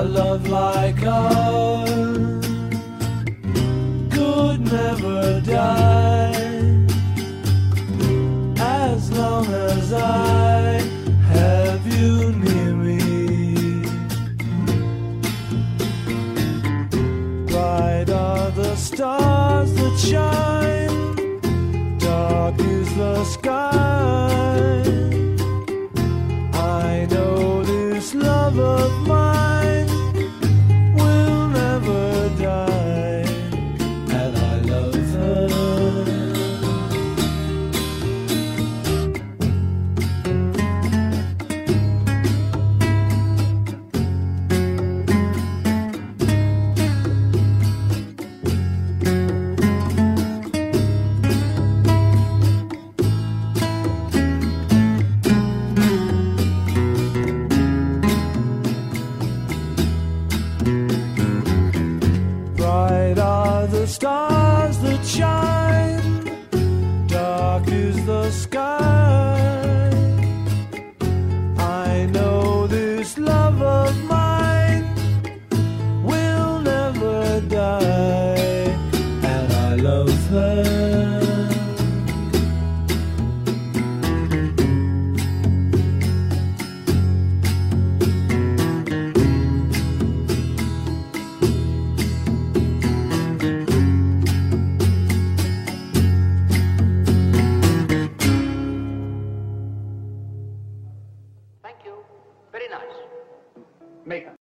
A love like ours could never die as long as I have you near me. Bright are the stars that shine, dark is the sky. I know this love of mine die, and I love her. Thank you. Very nice. Make